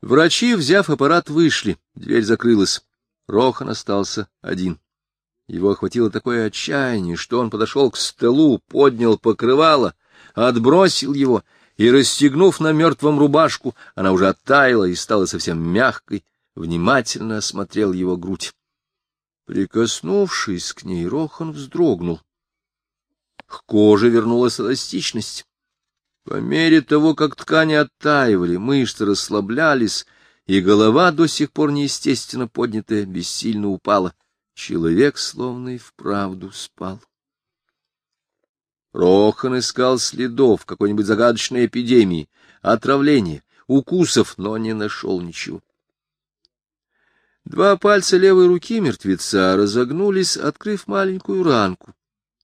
Врачи, взяв аппарат, вышли, дверь закрылась. Рохан остался один. Его охватило такое отчаяние, что он подошел к столу, поднял покрывало, отбросил его и, расстегнув на мертвом рубашку, она уже оттаяла и стала совсем мягкой, внимательно осмотрел его грудь. Прикоснувшись к ней, Рохан вздрогнул. К коже вернулась эластичность. По мере того, как ткани оттаивали, мышцы расслаблялись, и голова, до сих пор неестественно поднятая, бессильно упала. Человек словно и вправду спал. Рохан искал следов какой-нибудь загадочной эпидемии, отравления, укусов, но не нашел ничего. Два пальца левой руки мертвеца разогнулись, открыв маленькую ранку.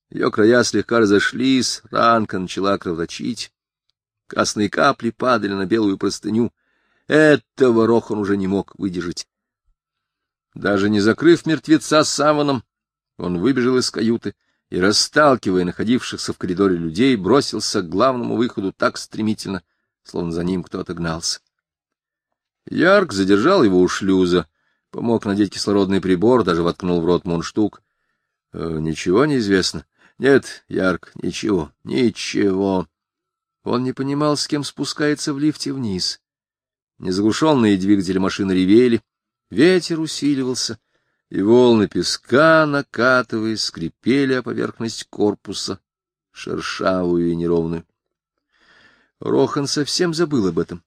Ее края слегка разошлись, ранка начала кровоточить. Красные капли падали на белую простыню. Этого Рохан уже не мог выдержать. Даже не закрыв мертвеца саваном, он выбежал из каюты и, расталкивая находившихся в коридоре людей, бросился к главному выходу так стремительно, словно за ним кто-то гнался. Ярк задержал его у шлюза, помог надеть кислородный прибор, даже воткнул в рот мундштук. Э, — Ничего не известно. — Нет, Ярк, ничего, ничего. Он не понимал, с кем спускается в лифте вниз. Незаглушенные двигатели машины ревели, ветер усиливался, и волны песка, накатываясь, скрипели о поверхность корпуса, шершавую и неровную. Рохан совсем забыл об этом.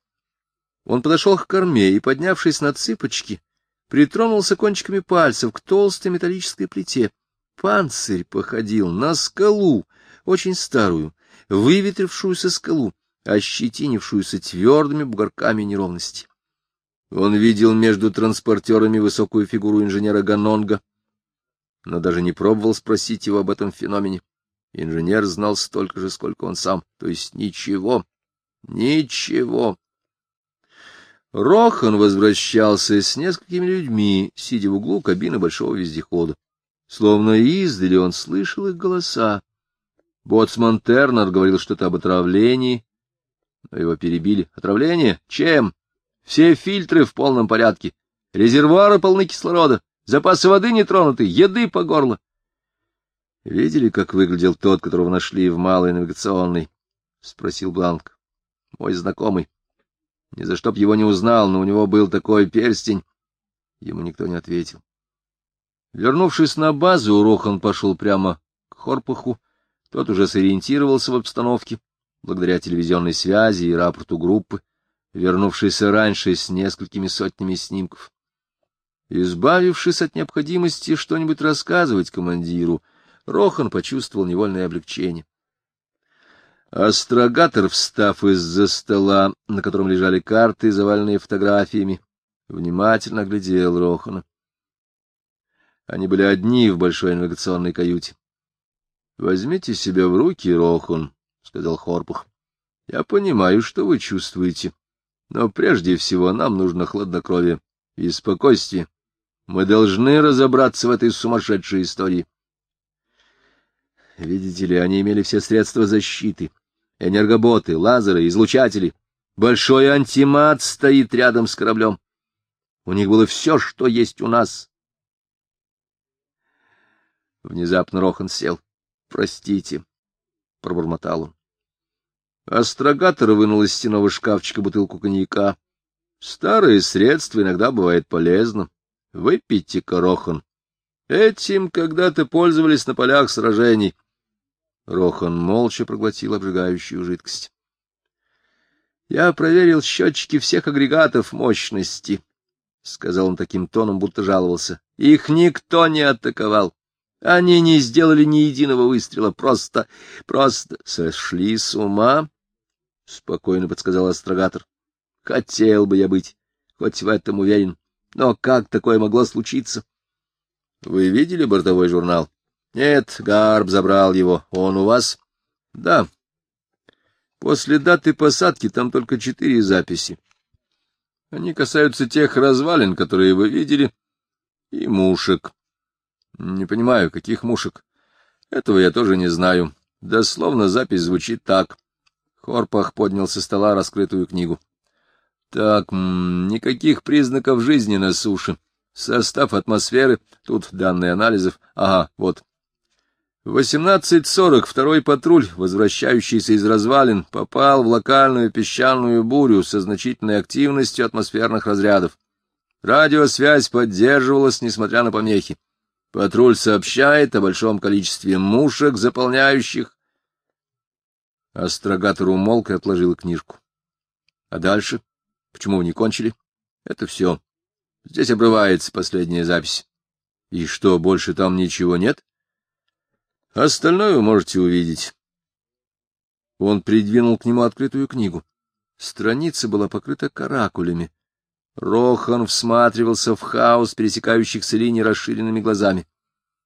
Он подошел к корме и, поднявшись на цыпочки, притронулся кончиками пальцев к толстой металлической плите. Панцирь походил на скалу, очень старую, выветрившуюся скалу, ощетинившуюся твердыми бугорками неровности. Он видел между транспортерами высокую фигуру инженера Ганонга, но даже не пробовал спросить его об этом феномене. Инженер знал столько же, сколько он сам, то есть ничего, ничего. Рохан возвращался с несколькими людьми, сидя в углу кабины большого вездехода. Словно издали он слышал их голоса. Боцман Тернер говорил что-то об отравлении, но его перебили. Отравление? Чем? Все фильтры в полном порядке. Резервуары полны кислорода. Запасы воды не тронуты. Еды по горло. Видели, как выглядел тот, которого нашли в малой навигационной? — спросил Бланк. — Мой знакомый. Ни за что б его не узнал, но у него был такой перстень. Ему никто не ответил. Вернувшись на базу, Рохан пошел прямо к Хорпаху, тот уже сориентировался в обстановке, благодаря телевизионной связи и рапорту группы, вернувшейся раньше с несколькими сотнями снимков. Избавившись от необходимости что-нибудь рассказывать командиру, Рохан почувствовал невольное облегчение. Астрогатор, встав из-за стола, на котором лежали карты, заваленные фотографиями, внимательно глядел Рохана. Они были одни в большой навигационной каюте. — Возьмите себя в руки, Рохан, — сказал Хорпух. — Я понимаю, что вы чувствуете, но прежде всего нам нужно хладнокровие и спокойствие. Мы должны разобраться в этой сумасшедшей истории. Видите ли, они имели все средства защиты. Энергоботы, лазеры, излучатели. Большой антимат стоит рядом с кораблем. У них было все, что есть у нас. Внезапно Рохан сел. — Простите, — пробормотал он. Астрогатор вынул из стенового шкафчика бутылку коньяка. Старое средство иногда бывает полезно. Выпейте, Рохан. Этим когда-то пользовались на полях сражений. Рохан молча проглотил обжигающую жидкость. Я проверил счетчики всех агрегатов мощности, — сказал он таким тоном, будто жаловался. Их никто не атаковал. Они не сделали ни единого выстрела, просто, просто сошли с ума, — спокойно подсказал астрогатор. — Хотел бы я быть, хоть в этом уверен. Но как такое могло случиться? — Вы видели бортовой журнал? — Нет, Гарб забрал его. Он у вас? — Да. После даты посадки там только четыре записи. Они касаются тех развалин, которые вы видели, и мушек. — Не понимаю, каких мушек? — Этого я тоже не знаю. Дословно запись звучит так. Хорпах поднял со стола раскрытую книгу. Так, никаких признаков жизни на суше. Состав атмосферы, тут данные анализов. Ага, вот. В 18.40 второй патруль, возвращающийся из развалин, попал в локальную песчаную бурю со значительной активностью атмосферных разрядов. Радиосвязь поддерживалась, несмотря на помехи. Патруль сообщает о большом количестве мушек, заполняющих... Астрогатор умолк и отложил книжку. А дальше? Почему вы не кончили? Это все. Здесь обрывается последняя запись. И что, больше там ничего нет? Остальное вы можете увидеть. Он придвинул к нему открытую книгу. Страница была покрыта каракулями. Рохан всматривался в хаос пересекающихся линий расширенными глазами.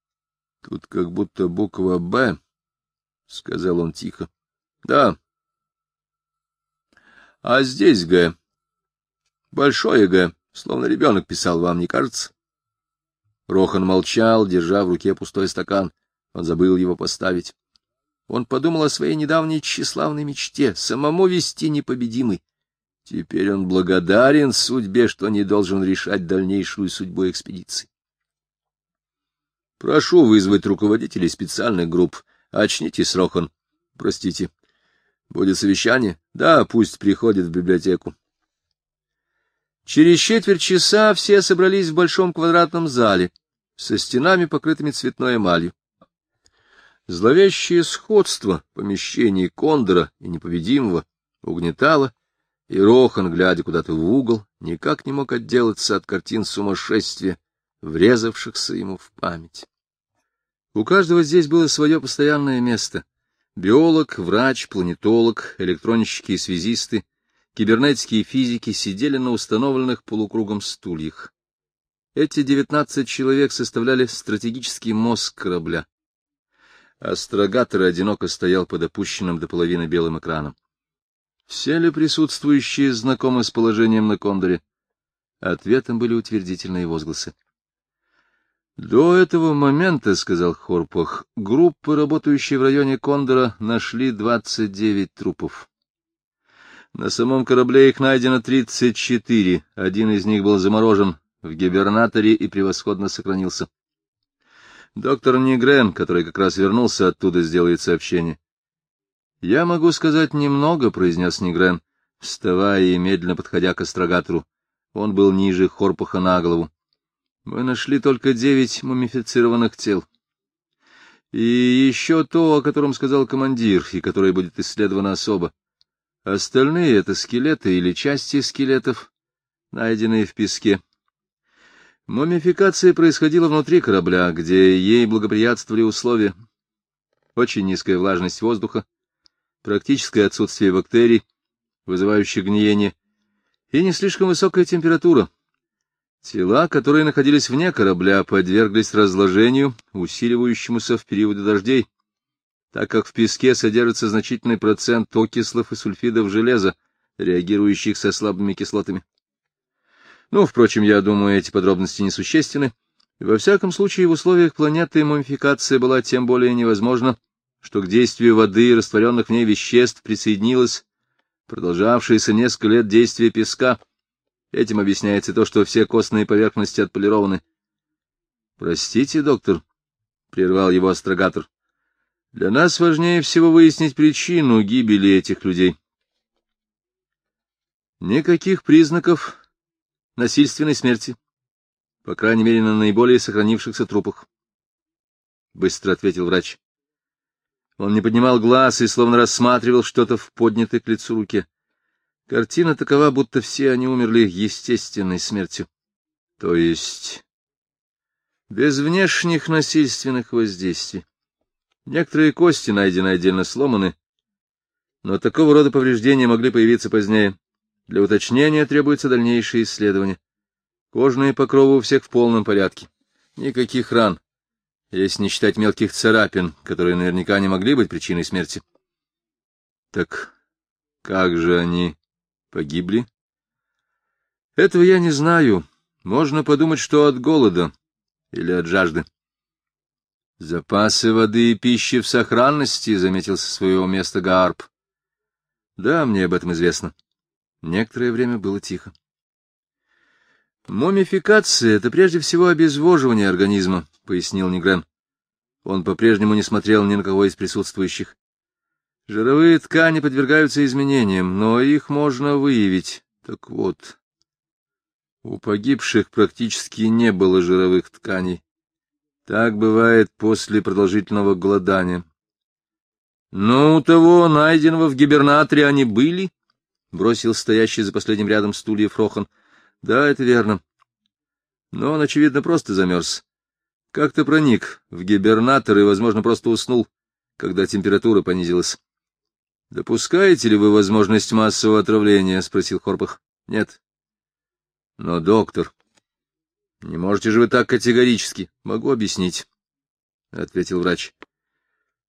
— Тут как будто буква «Б», — сказал он тихо. — Да. — А здесь «Г». Большое «Г», словно ребенок писал, вам не кажется? Рохан молчал, держа в руке пустой стакан. Он забыл его поставить. Он подумал о своей недавней тщеславной мечте — самому вести непобедимый. Теперь он благодарен судьбе, что не должен решать дальнейшую судьбу экспедиции. Прошу вызвать руководителей специальных групп. Очнитесь, Рохан. Простите. Будет совещание? Да, пусть приходит в библиотеку. Через четверть часа все собрались в большом квадратном зале со стенами, покрытыми цветной эмалью. Зловещее сходство помещений Кондора и непобедимого угнетало, и Рохан, глядя куда-то в угол, никак не мог отделаться от картин сумасшествия, врезавшихся ему в память. У каждого здесь было свое постоянное место. Биолог, врач, планетолог, электронщики и связисты, кибернетики и физики сидели на установленных полукругом стульях. Эти девятнадцать человек составляли стратегический мозг корабля. Астрогатор одиноко стоял под опущенным до половины белым экраном. Все ли присутствующие знакомы с положением на Кондоре? Ответом были утвердительные возгласы. До этого момента, — сказал Хорпах, — группы, работающие в районе Кондора, нашли двадцать девять трупов. На самом корабле их найдено тридцать четыре, один из них был заморожен в гибернаторе и превосходно сохранился. Доктор Нигрен, который как раз вернулся оттуда, сделает сообщение. — Я могу сказать немного, — произнес Нигрен, вставая и медленно подходя к астрогатору. Он был ниже Хорпаха на голову. Мы нашли только девять мумифицированных тел. И еще то, о котором сказал командир, и которое будет исследовано особо. Остальные — это скелеты или части скелетов, найденные в песке. Мумификация происходила внутри корабля, где ей благоприятствовали условия. Очень низкая влажность воздуха, практическое отсутствие бактерий, вызывающих гниение, и не слишком высокая температура. Тела, которые находились вне корабля, подверглись разложению, усиливающемуся в периоды дождей, так как в песке содержится значительный процент окислов и сульфидов железа, реагирующих со слабыми кислотами. Ну, впрочем, я думаю, эти подробности несущественны. Во всяком случае, в условиях планеты мумификация была тем более невозможна, что к действию воды и растворенных в ней веществ присоединилось продолжавшееся несколько лет действие песка. Этим объясняется то, что все костные поверхности отполированы. — Простите, доктор, — прервал его астрогатор, — для нас важнее всего выяснить причину гибели этих людей. Никаких признаков насильственной смерти, по крайней мере, на наиболее сохранившихся трупах. — быстро ответил врач. Он не поднимал глаз и словно рассматривал что-то в поднятой к лицу руке. Картина такова, будто все они умерли естественной смертью. То есть без внешних насильственных воздействий. Некоторые кости найдены отдельно сломаны, но такого рода повреждения могли появиться позднее. Для уточнения требуется дальнейшее исследование. Кожные покровы у всех в полном порядке. Никаких ран, если не считать мелких царапин, которые наверняка не могли быть причиной смерти. Так как же они погибли? Этого я не знаю. Можно подумать, что от голода или от жажды. Запасы воды и пищи в сохранности, — заметил со своего места Гарп. Да, мне об этом известно. Некоторое время было тихо. «Мумификация — это прежде всего обезвоживание организма», — пояснил Негрен. Он по-прежнему не смотрел ни на кого из присутствующих. «Жировые ткани подвергаются изменениям, но их можно выявить. Так вот, у погибших практически не было жировых тканей. Так бывает после продолжительного голодания. Но у того, найденного в гибернаторе, они были?» — бросил стоящий за последним рядом стульев Рохан. — Да, это верно. Но он, очевидно, просто замерз. Как-то проник в гибернатор и, возможно, просто уснул, когда температура понизилась. — Допускаете ли вы возможность массового отравления? — спросил Хорпах. — Нет. — Но, доктор, не можете же вы так категорически. Могу объяснить, — ответил врач.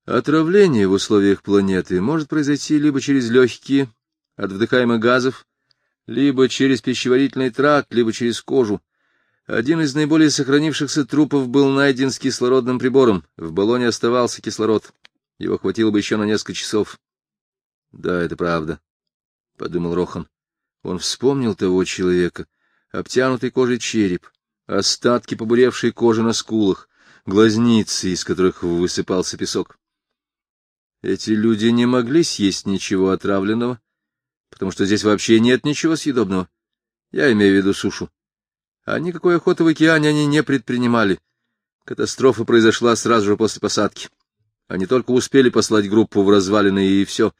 Отравление в условиях планеты может произойти либо через легкие, от вдыхаемых газов, либо через пищеварительный тракт, либо через кожу. Один из наиболее сохранившихся трупов был найден с кислородным прибором. В баллоне оставался кислород. Его хватило бы еще на несколько часов. — Да, это правда, — подумал Рохан. Он вспомнил того человека, обтянутый кожей череп, остатки побуревшей кожи на скулах, глазницы, из которых высыпался песок. Эти люди не могли съесть ничего отравленного, потому что здесь вообще нет ничего съедобного. Я имею в виду сушу. А никакой охоты в океане они не предпринимали. Катастрофа произошла сразу же после посадки. Они только успели послать группу в развалины, и все.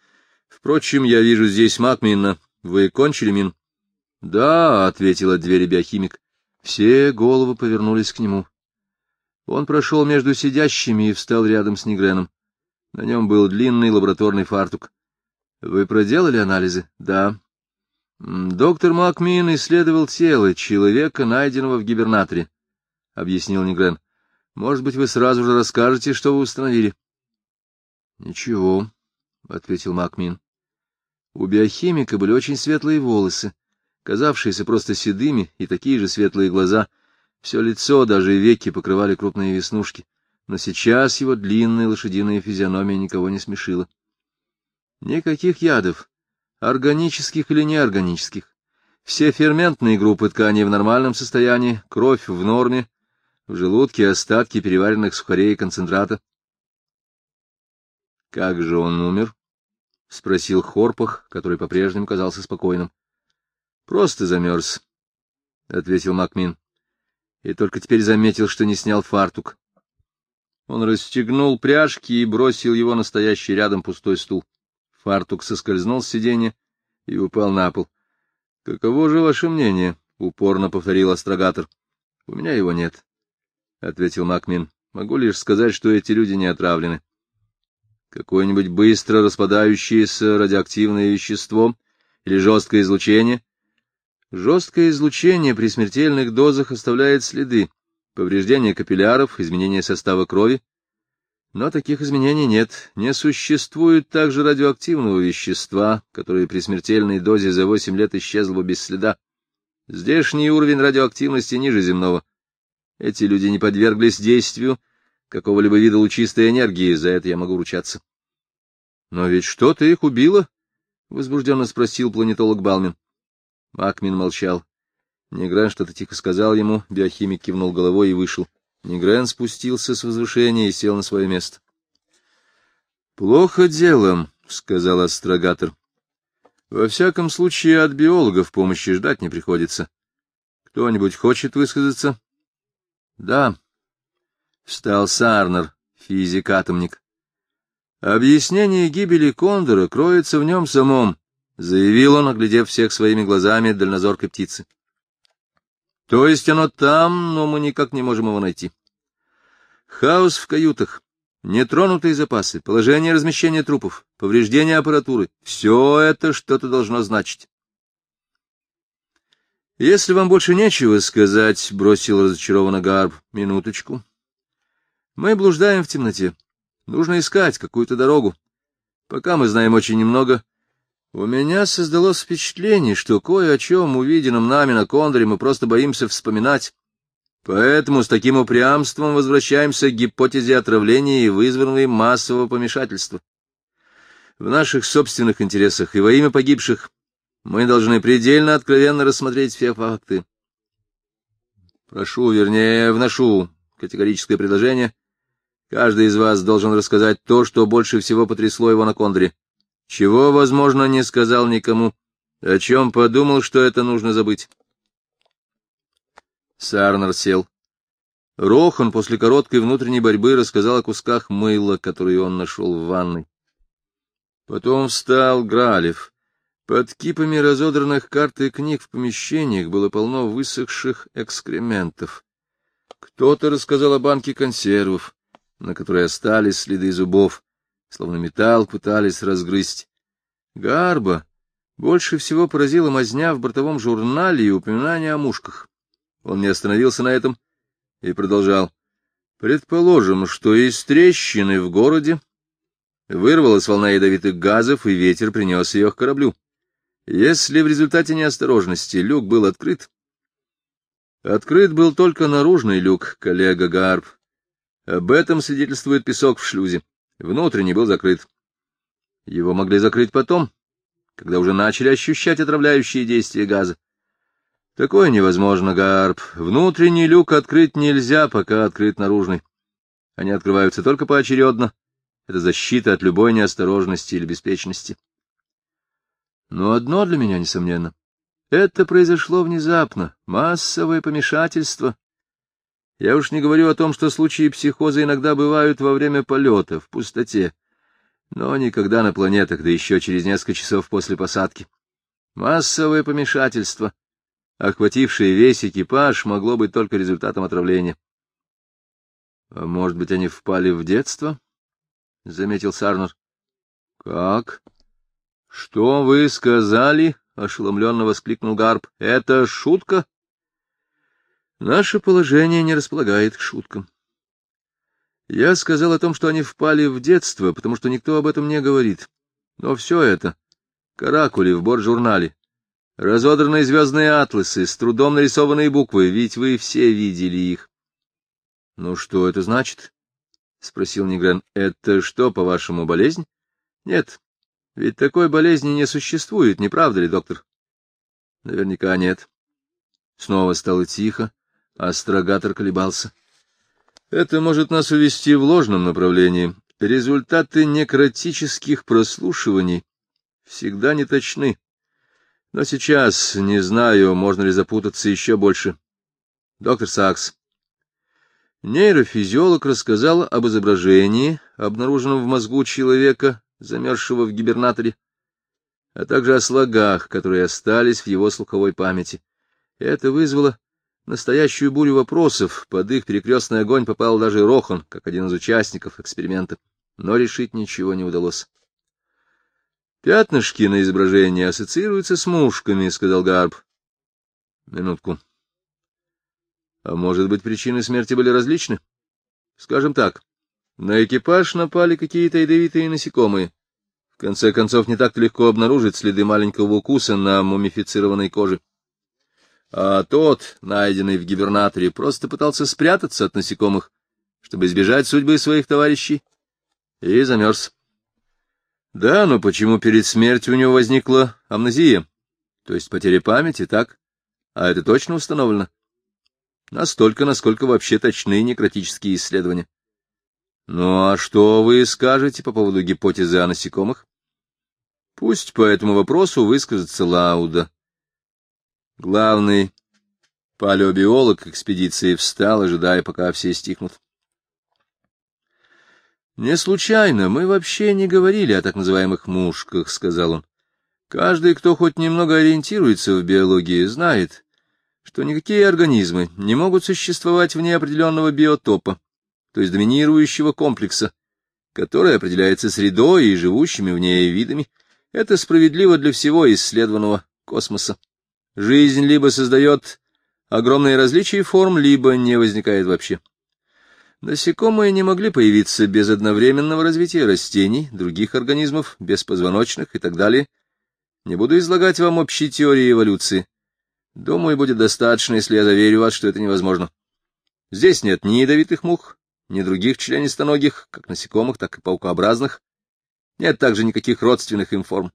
Впрочем, я вижу здесь Макмина. Вы кончили, Мин? — Да, — ответила дверь биохимик. Все головы повернулись к нему. Он прошел между сидящими и встал рядом с Негреном. На нем был длинный лабораторный фартук. Вы проделали анализы? Да. Доктор Макмин исследовал тело человека, найденного в гибернаторе, — объяснил Негрен. Может быть, вы сразу же расскажете, что вы установили? — Ничего, — ответил Макмин. У биохимика были очень светлые волосы, казавшиеся просто седыми, и такие же светлые глаза. Все лицо, даже веки покрывали крупные веснушки, но сейчас его длинная лошадиная физиономия никого не смешила. Никаких ядов, органических или неорганических. Все ферментные группы тканей в нормальном состоянии, кровь в норме, в желудке остатки переваренных сухарей и концентрата. — Как же он умер? — спросил Хорпах, который по-прежнему казался спокойным. — Просто замерз, — ответил Макмин. И только теперь заметил, что не снял фартук. Он расстегнул пряжки и бросил его на стоящий рядом пустой стул. Фартук соскользнул с сиденья и упал на пол. — Каково же ваше мнение? — упорно повторил астрогатор. — У меня его нет, — ответил Макмин. — Могу лишь сказать, что эти люди не отравлены. Какое-нибудь быстро распадающееся радиоактивное вещество или жесткое излучение? Жесткое излучение при смертельных дозах оставляет следы, повреждение капилляров, изменение состава крови, но таких изменений нет. Не существует также радиоактивного вещества, которое при смертельной дозе за восемь лет исчезло бы без следа. Здешний уровень радиоактивности ниже земного. Эти люди не подверглись действию какого-либо вида лучистой энергии, за это я могу ручаться. — Но ведь что-то их убило? — возбужденно спросил планетолог Балмин. Акмин молчал. Негран что-то тихо сказал ему, биохимик кивнул головой и вышел. Негрен спустился с возвышения и сел на свое место. — Плохо делом, — сказал астрогатор. — Во всяком случае, от биологов помощи ждать не приходится. Кто-нибудь хочет высказаться? — Да. Встал Сарнер, физик-атомник. Объяснение гибели Кондора кроется в нем самом, — заявил он, оглядев всех своими глазами дальнозоркой птицы. То есть оно там, но мы никак не можем его найти. Хаос в каютах, нетронутые запасы, положение размещения трупов, повреждение аппаратуры — все это что-то должно значить. «Если вам больше нечего сказать», — бросил разочарованно Гарб, — «минуточку. Мы блуждаем в темноте. Нужно искать какую-то дорогу. Пока мы знаем очень немного, у меня создалось впечатление, что кое о чем, увиденном нами на Кондоре, мы просто боимся вспоминать. Поэтому с таким упрямством возвращаемся к гипотезе отравления и вызванного массового помешательства. В наших собственных интересах и во имя погибших Мы должны предельно откровенно рассмотреть все факты. Прошу, вернее, вношу категорическое предложение. Каждый из вас должен рассказать то, что больше всего потрясло его на кондре. Чего, возможно, не сказал никому, о чем подумал, что это нужно забыть. Сарнер сел. Рохан после короткой внутренней борьбы рассказал о кусках мыла, которые он нашел в ванной. Потом встал Гралев. Под кипами разодранных карт и книг в помещениях было полно высохших экскрементов. Кто-то рассказал о банке консервов, на которой остались следы зубов, словно металл пытались разгрызть. Гарба больше всего поразила мазня в бортовом журнале и упоминание о мушках. Он не остановился на этом и продолжал. Предположим, что из трещины в городе вырвалась волна ядовитых газов, и ветер принес ее к кораблю. Если в результате неосторожности люк был открыт, открыт был только наружный люк, коллега Гарб. Об этом свидетельствует песок в шлюзе. Внутренний был закрыт. Его могли закрыть потом, когда уже начали ощущать отравляющие действия газа. Такое невозможно, Гарб. Внутренний люк открыть нельзя, пока открыт наружный. Они открываются только поочередно. Это защита от любой неосторожности или беспечности. Но одно для меня несомненно. Это произошло внезапно, массовое помешательство. Я уж не говорю о том, что случаи психоза иногда бывают во время полета, в пустоте, но никогда на планетах, да еще через несколько часов после посадки. Массовое помешательство, охватившее весь экипаж, могло быть только результатом отравления. — А может быть, они впали в детство? — заметил Сарнер. — Как? Что вы сказали? — ошеломленно воскликнул Гарп. — Это шутка? Наше положение не располагает к шуткам. Я сказал о том, что они впали в детство, потому что никто об этом не говорит. Но все это — каракули в борт-журнале, разодранные звездные атласы, с трудом нарисованные буквы, ведь вы все видели их. — Ну что это значит? — спросил Негрен. — Это что, по-вашему, болезнь? — Нет, ведь такой болезни не существует, не правда ли, доктор? Наверняка нет. Снова стало тихо, астрогатор колебался. Это может нас увести в ложном направлении. Результаты некротических прослушиваний всегда не точны. Но сейчас не знаю, можно ли запутаться еще больше. Доктор Сакс. Нейрофизиолог рассказал об изображении, обнаруженном в мозгу человека замерзшего в гибернаторе, а также о слогах, которые остались в его слуховой памяти. Это вызвало настоящую бурю вопросов, под их перекрестный огонь попал даже Рохан, как один из участников эксперимента, но решить ничего не удалось. «Пятнышки на изображении ассоциируются с мушками», — сказал Гарб. «Минутку. А может быть, причины смерти были различны? Скажем так, на экипаж напали какие-то ядовитые насекомые. В конце концов, не так легко обнаружить следы маленького укуса на мумифицированной коже. А тот, найденный в гибернаторе, просто пытался спрятаться от насекомых, чтобы избежать судьбы своих товарищей, и замерз. Да, но почему перед смертью у него возникла амнезия, то есть потеря памяти, так? А это точно установлено? Настолько, насколько вообще точны некротические исследования. Ну а что вы скажете по поводу гипотезы о насекомых? Пусть по этому вопросу высказаться Лауда. Главный палеобиолог экспедиции встал, ожидая, пока все стихнут. «Не случайно, мы вообще не говорили о так называемых мушках», — сказал он. «Каждый, кто хоть немного ориентируется в биологии, знает, что никакие организмы не могут существовать вне определенного биотопа, то есть доминирующего комплекса, который определяется средой и живущими в ней видами. Это справедливо для всего исследованного космоса. Жизнь либо создает огромные различия форм, либо не возникает вообще. Насекомые не могли появиться без одновременного развития растений, других организмов, беспозвоночных и так далее. Не буду излагать вам общей теории эволюции. Думаю, будет достаточно, если я заверю вас, что это невозможно. Здесь нет ни ядовитых мух, ни других членистоногих, как насекомых, так и паукообразных. Нет также никаких родственных им форм.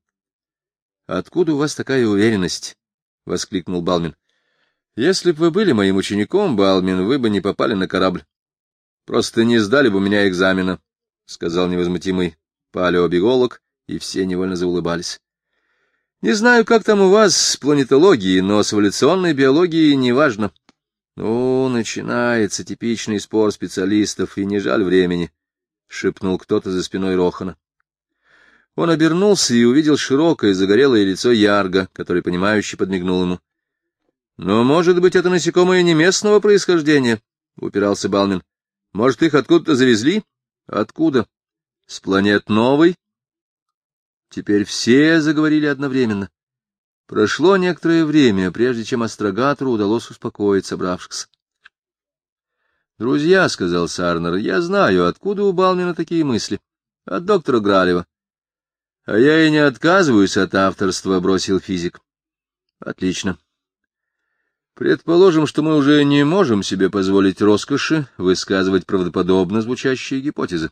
Откуда у вас такая уверенность? — воскликнул Балмин. — Если бы вы были моим учеником, Балмин, вы бы не попали на корабль. Просто не сдали бы у меня экзамена, — сказал невозмутимый палеобиолог, и все невольно заулыбались. — Не знаю, как там у вас с планетологией, но с эволюционной биологией неважно. Ну, начинается типичный спор специалистов, и не жаль времени, — шепнул кто-то за спиной Рохана. Он обернулся и увидел широкое загорелое лицо Ярга, который, понимающе подмигнул ему. — Но, может быть, это насекомые не местного происхождения? — упирался Балмин. — Может, их откуда-то завезли? — Откуда? — С планет новой? Теперь все заговорили одновременно. Прошло некоторое время, прежде чем астрогатору удалось успокоить собравшихся. — Друзья, — сказал Сарнер, — я знаю, откуда у Балмина такие мысли. От доктора Гралева. — А я и не отказываюсь от авторства, — бросил физик. — Отлично. Предположим, что мы уже не можем себе позволить роскоши высказывать правдоподобно звучащие гипотезы.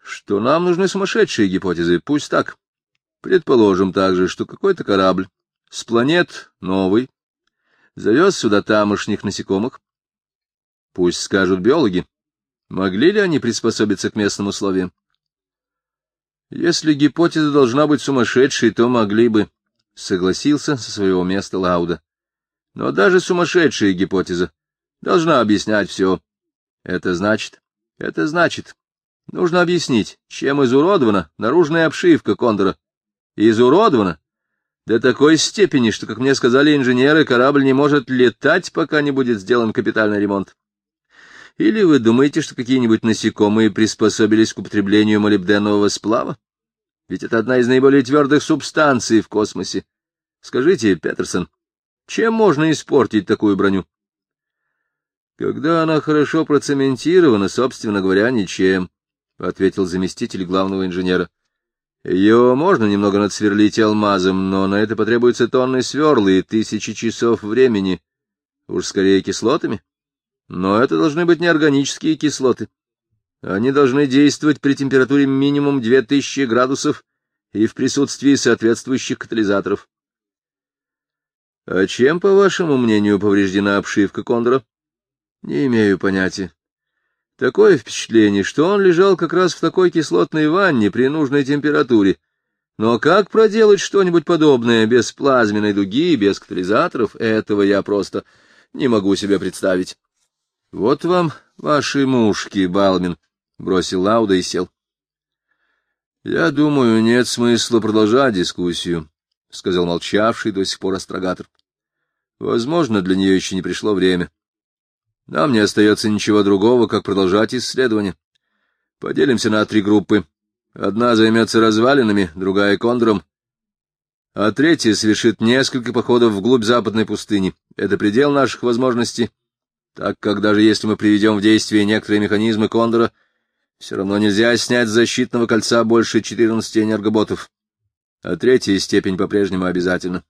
Что нам нужны сумасшедшие гипотезы, пусть так. Предположим также, что какой-то корабль с планет новый завез сюда тамошних насекомых. Пусть скажут биологи, могли ли они приспособиться к местным условиям. Если гипотеза должна быть сумасшедшей, то могли бы, — согласился со своего места Лауда. Но даже сумасшедшая гипотеза должна объяснять все. Это значит, это значит, нужно объяснить, чем изуродована наружная обшивка кондора. Изуродована до такой степени, что, как мне сказали инженеры, корабль не может летать, пока не будет сделан капитальный ремонт. Или вы думаете, что какие-нибудь насекомые приспособились к употреблению молибденового сплава? Ведь это одна из наиболее твердых субстанций в космосе. Скажите, Петерсон, чем можно испортить такую броню? Когда она хорошо процементирована, собственно говоря, ничем, — ответил заместитель главного инженера. Ее можно немного надсверлить алмазом, но на это потребуется тонны сверлы и тысячи часов времени. Уж скорее кислотами. Но это должны быть неорганические кислоты. Они должны действовать при температуре минимум 2000 градусов и в присутствии соответствующих катализаторов. А чем, по вашему мнению, повреждена обшивка кондора? Не имею понятия. Такое впечатление, что он лежал как раз в такой кислотной ванне при нужной температуре. Но как проделать что-нибудь подобное без плазменной дуги, без катализаторов, этого я просто не могу себе представить. — Вот вам ваши мушки, Балмин, — бросил Лауда и сел. — Я думаю, нет смысла продолжать дискуссию, — сказал молчавший до сих пор астрогатор. — Возможно, для нее еще не пришло время. Нам не остается ничего другого, как продолжать исследование. Поделимся на три группы. Одна займется развалинами, другая — кондором, а третья совершит несколько походов вглубь западной пустыни. Это предел наших возможностей, так как даже если мы приведем в действие некоторые механизмы кондора, все равно нельзя снять с защитного кольца больше 14 энергоботов, а третья степень по-прежнему обязательна.